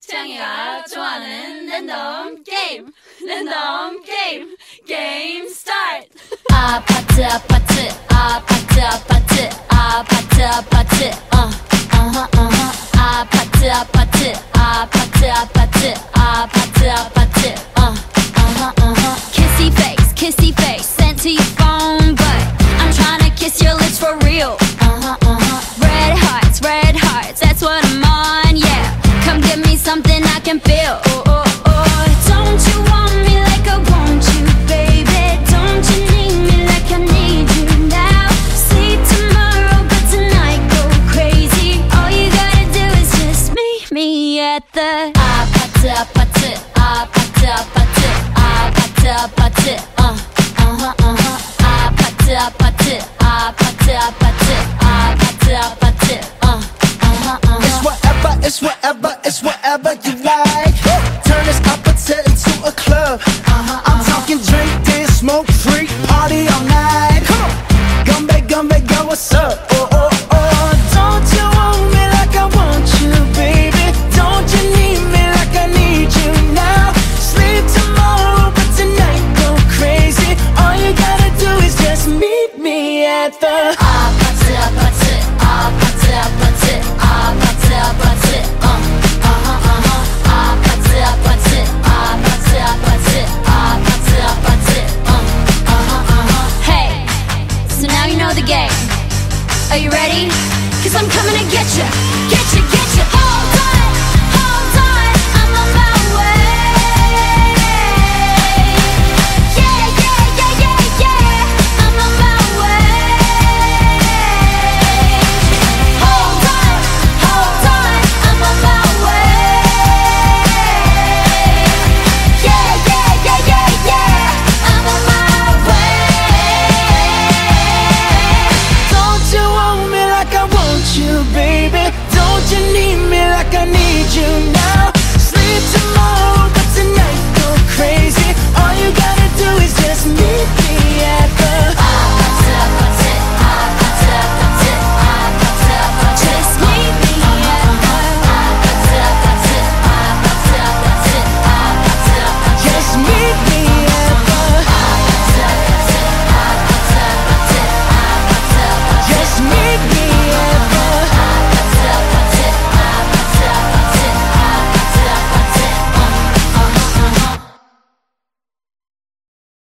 창이가 좋아하는 랜덤 게임 랜덤 게임 게임 스타트 아파트 아파트 아파트 아파트 아파트 아파트 어 어허 어허 아파트 아파트 아파트 아파트 아파트 아파트 어 어허 어허 kissy face kissy face sent to your phone at the 아파트 아파트 아파트 아파트 아파트 아파트 어 어허 어허 아파트 아파트 아파트 아파트 아파트 아파트 어 어허 어허 It's whatever, it's whatever, it's whatever you like. Turn this opposite into a club. I'm talking drink, dance, smoke, freak, party all night. Come on, gumbe, gumbe, go, what's up? together. Hey, so now you know the game. Are you ready? Cause I'm coming to get you.